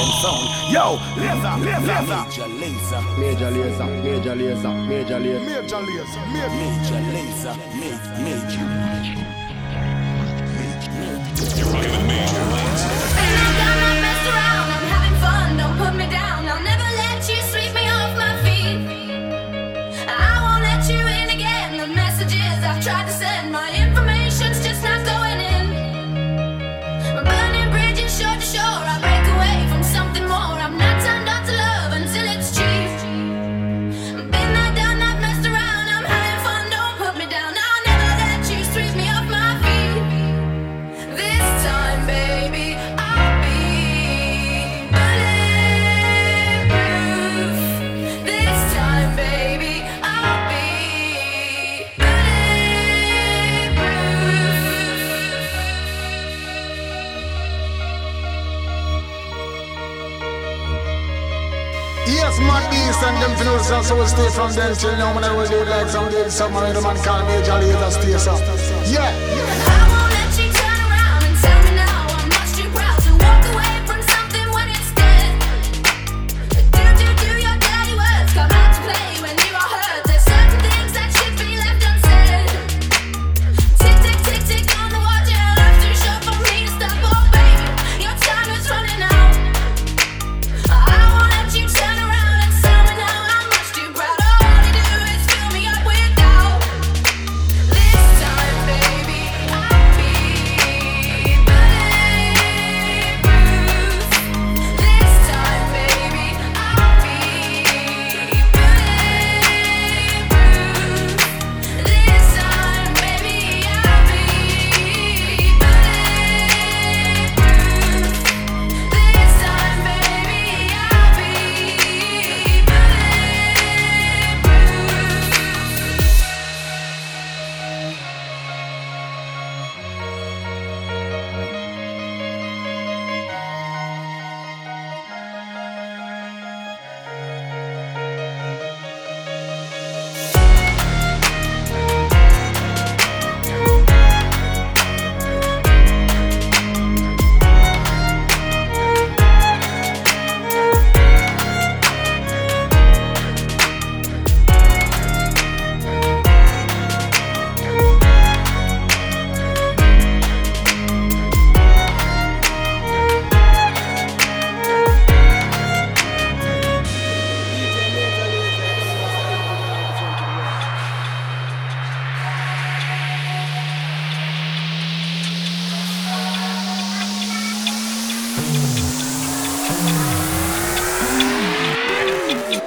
send sound. Yo, laser, laser, Major Lazer, Major Lazer, Major Lazer, Major Lazer, Major Lazer, Major Lazer, major, major. And them finals so we stay from then till now. When I will do like some summer the man call me a Jolly stay so yeah, yeah.